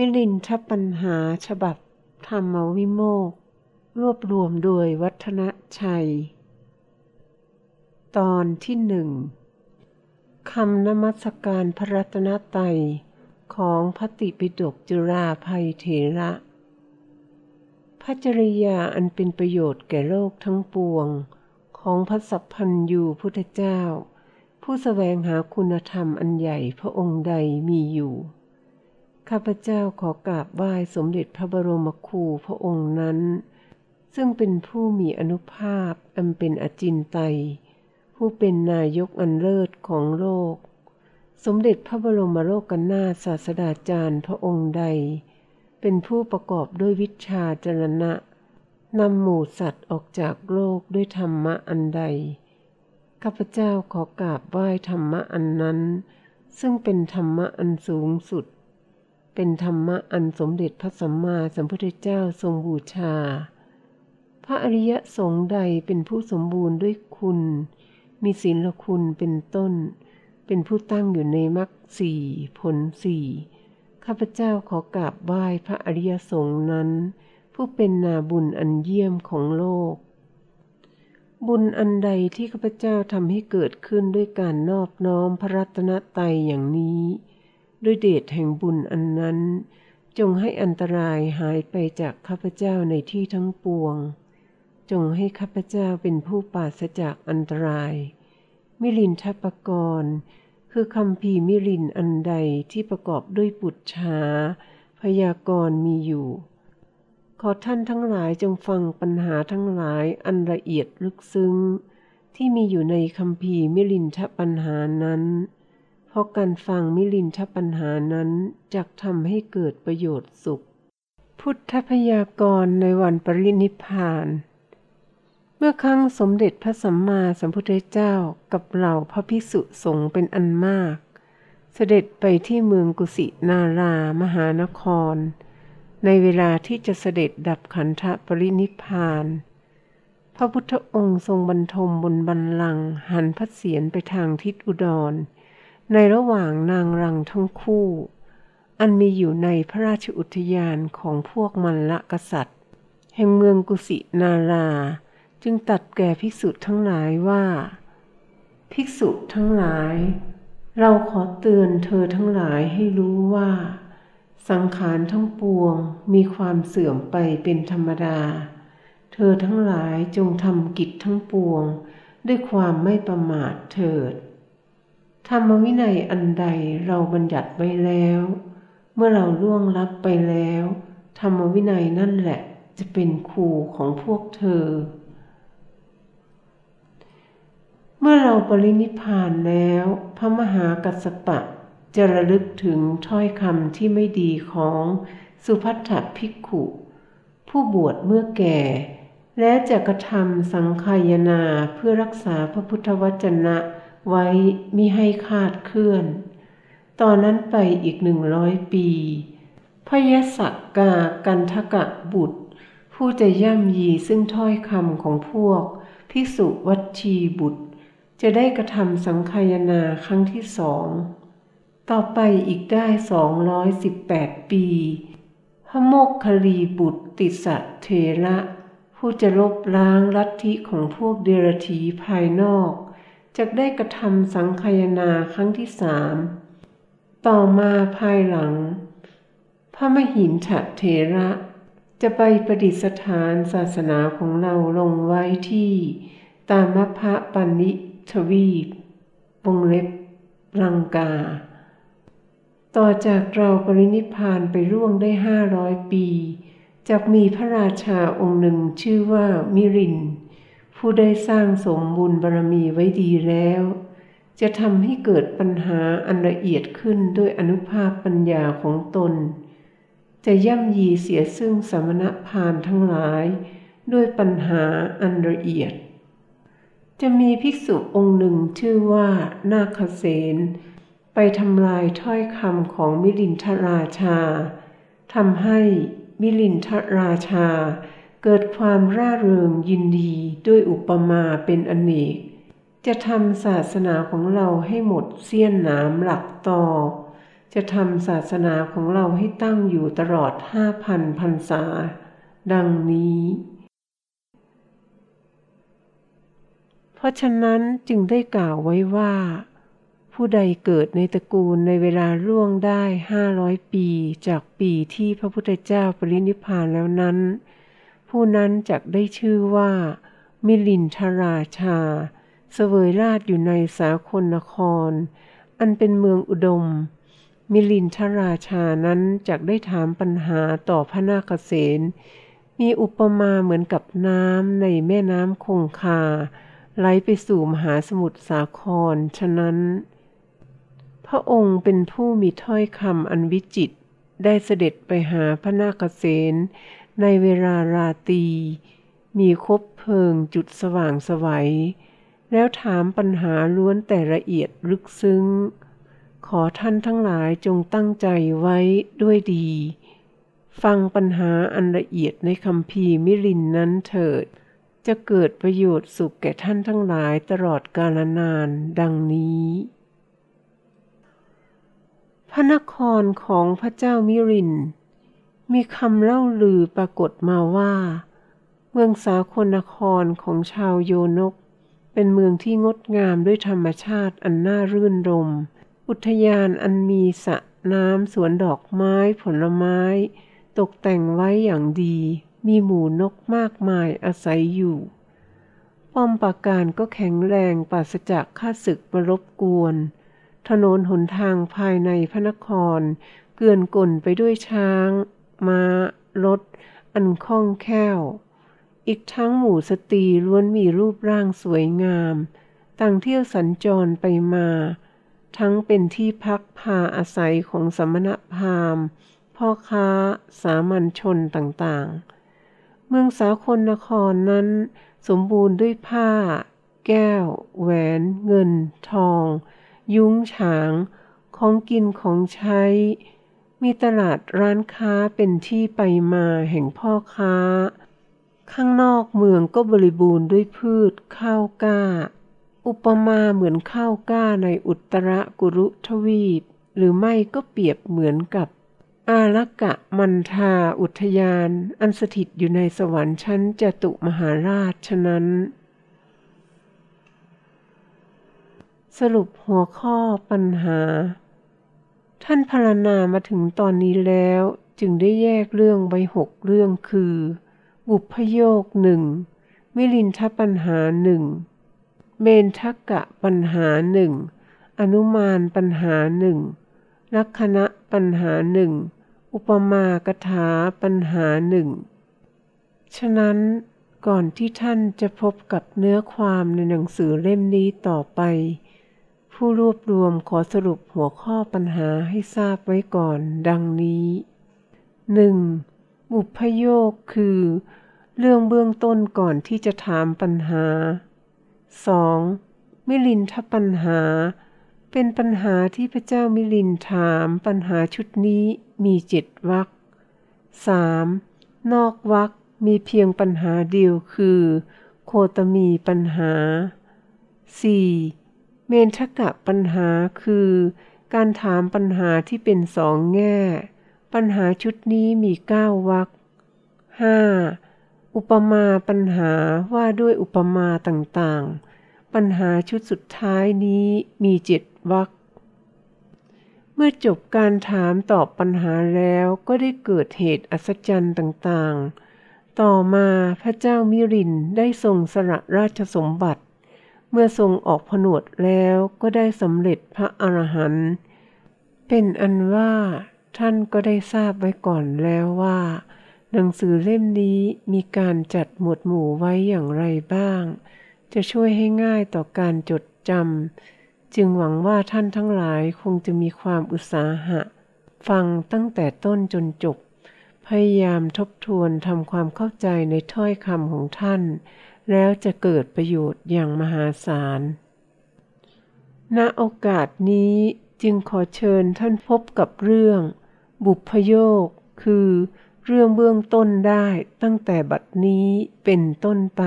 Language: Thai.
มิลินทปัญหาฉบับธรรมวิโมก รวบรวมโดยวัฒนชัย ตอนที่หนึ่งคำนมัสการพระรัตนตรัยของพระติปิฎกจุราภัยเถระ พระจริยาอันเป็นประโยชน์แก่โลกทั้งปวง ของพระสัพพันยูพุทธเจ้า ผู้สแสวงหาคุณธรรมอันใหญ่พระองค์ใดมีอยู่ ข้าพเจ้าขอกราบไหว้สมเด็จพระบรมครูพระองค์นั้น ซึ่งเป็นผู้มีอนุภาพอันเป็นอจินไตย ผู้เป็นนายกอันเลิศของโลก สมเด็จพระบรมโลกนาถศาสดาจารย์พระองค์ใด เป็นผู้ประกอบด้วยวิชาจรณะนำหมู่สัตว์ออกจากโลกด้วยธรรมะอันใด ข้าพเจ้าขอกราบไหว้ธรรมะอันนั้น ซึ่งเป็นธรรมะอันสูงสุด เป็นธรรมะอันสมเด็จพระสัมมาสัมพุทธเจ้าทรงบูชา พระอริยสงฆ์ใดเป็นผู้สมบูรณ์ด้วยคุณ มีศีลคุณเป็นต้น เป็นผู้ตั้งอยู่ในมรรคสี่ผลสี่ข้าพเจ้าขอกราบไหว้พระอริยสงฆ์นั้น ผู้เป็นนาบุญอันเยี่ยมของโลก บุญอันใดที่ข้าพเจ้าทำให้เกิดขึ้นด้วยการนอบน้อมพระรัตนตรัยอย่างนี้ ด้วยเดชแห่งบุญอันนั้น จงให้อันตรายหายไปจากข้าพเจ้าในที่ทั้งปวง จงให้ข้าพเจ้าเป็นผู้ปราศจากอันตราย มิลินทปกรณ์คือคำพีมิลินอันใดที่ประกอบด้วยปุจฉาพยากรณ์มีอยู่ ขอท่านทั้งหลายจงฟังปัญหาทั้งหลายอันละเอียดลึกซึ้ง ที่มีอยู่ในคำพีมิลินทปัญหานั้น เพราะการฟังมิลินทปัญหานั้นจะทำให้เกิดประโยชน์สุข พุทธพยากรณ์ในวันปรินิพพานเมื่อครั้งสมเด็จพระสัมมาสัมพุทธเจ้ากับเหล่าพระภิกษุสงฆ์เป็นอันมาก เสด็จไปที่เมืองกุสินารามหานคร ในเวลาที่จะเสด็จดับขันธปรินิพาน พระพุทธองค์ทรงบรรทมบนบันลังหันพระเศียรไปทางทิศอุดร ในระหว่างนางรังทั้งคู่ อันมีอยู่ในพระราชอุทยานของพวกมันละกษัตริย์ แห่งเมืองกุสินารา จึงตัดแก่ภิกษุทั้งหลายว่า ภิกษุทั้งหลาย เราขอเตือนเธอทั้งหลายให้รู้ว่า สังขารทั้งปวงมีความเสื่อมไปเป็นธรรมดา เธอทั้งหลายจงทำกิจทั้งปวง ด้วยความไม่ประมาทเถิด ธรรมวินัยอันใดเราบัญญัติไว้แล้ว เมื่อเราล่วงลับไปแล้ว ธรรมวินัยนั่นแหละจะเป็นครูของพวกเธอ เมื่อเราปรินิพานแล้ว พระมหากัสสปะจะระลึกถึงถ้อยคำที่ไม่ดีของสุพัทธภิกขุ ผู้บวชเมื่อแก่ และจะกระทำสังขายนาเพื่อรักษาพระพุทธวจนะ ไว้มิให้คาดเคลื่อน ตอนนั้นไปอีกหนึ่งร้อยปีพยสักกากันทกะบุตร ผู้จะย่ำยีซึ่งถ้อยคำของพวก ภิกษุวัชีบุตร จะได้กระทำสังขยนาครั้งที่สอง ต่อไปอีกได้สองร้อยสิบแปดปี พระโมกคลีบุตรติสะเทระ ผู้จะลบล้างลัทธิของพวกเดรธีภายนอก จะได้กระทำสังขยนาครั้งที่สาม ต่อมาภายหลัง พระมหินฉะเทระจะไปประดิษฐานศาสนาของเราลงไว้ที่ตามพระปันิทวีปวงเล็บลังกา ต่อจากเราปรินิพานไปร่วงได้ห้าร้อยปีจากมีพระราชาองค์หนึ่งชื่อว่ามิริน ผู้ได้สร้างสมบุญบารมีไว้ดีแล้ว จะทำให้เกิดปัญหาอันละเอียดขึ้นด้วยอนุภาพปัญญาของตน จะย่ำยีเสียซึ่งสมณพานทั้งหลาย ด้วยปัญหาอันละเอียด จะมีภิกษุองค์หนึ่งชื่อว่านาคเสนไปทำลายถ้อยคำของมิลินทราชาทำให้มิลินทราชา เกิดความร่าเริงยินดีด้วยอุปมาเป็นอเนก จะทำศาสนาของเราให้หมดเสี้ยนหนามหลักต่อจะทำศาสนาของเราให้ตั้งอยู่ตลอดห้าพันพรรษา ดังนี้ เพราะฉะนั้นจึงได้กล่าวไว้ว่า ผู้ใดเกิดในตระกูลในเวลาล่วงได้ห้าร้อยปีจากปีที่พระพุทธเจ้าปรินิพพานแล้วนั้น ผู้นั้นจะได้ชื่อว่า มิลินทราชา เสวยราชอยู่ในสาคนนคร อันเป็นเมืองอุดม มิลินทราชานั้นจักได้ถามปัญหาต่อพระนาคเษนมีอุปมาเหมือนกับน้ำในแม่น้ำคงคา ไหลไปสู่มหาสมุทรสาคร ฉะนั้น พระองค์เป็นผู้มีถ้อยคำอันวิจิตได้เสด็จไปหาพระนาคเษน ในเวลาราตรีมีคบเพลิงจุดสว่างสวัย แล้วถามปัญหาล้วนแต่ละเอียดลึกซึ้ง ขอท่านทั้งหลายจงตั้งใจไว้ด้วยดี ฟังปัญหาอันละเอียดในคำพีมิรินนั้นเถิด จะเกิดประโยชน์สุขแก่ท่านทั้งหลายตลอดกาลนานดังนี้ พระนครของพระเจ้ามิริน มีคำเล่าลือปรากฏมาว่า เมืองสาคนนครของชาวโยนก เป็นเมืองที่งดงามด้วยธรรมชาติอันน่ารื่นรม อุทยานอันมีสระน้ำสวนดอกไม้ผลไม้ ตกแต่งไว้อย่างดี มีหมูนกมากมายอาศัยอยู่ ป้อมปราการก็แข็งแรงปราศจากข้าศึกมารบกวน ถนนหนทางภายในพระนคร เกลื่อนกลนไปด้วยช้าง ม้า รถ อันคล่องแคล่ว อีกทั้งหมู่สตรีล้วนมีรูปร่างสวยงาม ต่างเที่ยวสัญจรไปมา ทั้งเป็นที่พักพาอาศัยของสมณพราหมณ์ พ่อค้า สามัญชนต่างๆ เมืองสาคนนครนั้น สมบูรณ์ด้วยผ้า แก้ว แหวน เงิน ทอง ยุ้งฉาง ของกินของใช้ มีตลาดร้านค้าเป็นที่ไปมาแห่งพ่อค้า ข้างนอกเมืองก็บริบูรณ์ด้วยพืชข้าวกล้า อุปมาเหมือนข้าวกล้าในอุตรกุรุทวีป หรือไม่ก็เปรียบเหมือนกับ อารักะมันทาอุทยาน อันสถิตอยู่ในสวรรค์ชั้นจตุมหาราชฉะนั้น สรุปหัวข้อปัญหา ท่านพารณามาถึงตอนนี้แล้วจึงได้แยกเรื่องไว้หกเรื่องคือ บุพโยคหนึ่งมิลินทปัญหาหนึ่งเมนทักกะปัญหาหนึ่งอนุมานปัญหาหนึ่งลักษณะปัญหาหนึ่งอุปมากถาปัญหาหนึ่งฉะนั้นก่อนที่ท่านจะพบกับเนื้อความในหนังสือเล่มนี้ต่อไป ผู้รวบรวมขอสรุปหัวข้อปัญหาให้ทราบไว้ก่อนดังนี้ 1. บุพโยคคือ เรื่องเบื้องต้นก่อนที่จะถามปัญหา 2. มิลินทปัญหา เป็นปัญหาที่พระเจ้ามิลินถามปัญหาชุดนี้มีเจ็ดวรรค 3. นอกวรรคมีเพียงปัญหาเดียวคือ โคตมีปัญหา 4. เมนทกะปัญหาคือ การถามปัญหาที่เป็นสองแง่ ปัญหาชุดนี้มีเก้าวรรค 5. อุปมาปัญหาว่าด้วยอุปมาต่างๆ ปัญหาชุดสุดท้ายนี้มีเจ็ดวรรคเมื่อจบการถามตอบปัญหาแล้วก็ได้เกิดเหตุอัศจรรย์ต่างๆ ต่อมาพระเจ้ามิรินได้ทรงสละราชสมบัติ เมื่อทรงออกผนวดแล้วก็ได้สำเร็จพระอรหันต์เป็นอันว่าท่านก็ได้ทราบไว้ก่อนแล้วว่า หนังสือเล่มนี้มีการจัดหมวดหมู่ไว้อย่างไรบ้าง จะช่วยให้ง่ายต่อการจดจำจึงหวังว่าท่านทั้งหลายคงจะมีความอุตสาหะ ฟังตั้งแต่ต้นจนจบ พยายามทบทวนทำความเข้าใจในถ้อยคำของท่าน แล้วจะเกิดประโยชน์อย่างมหาศาล ณ โอกาสนี้จึงขอเชิญท่านพบกับเรื่อง บุพโยค คือเรื่องเบื้องต้นได้ตั้งแต่บัดนี้เป็นต้นไป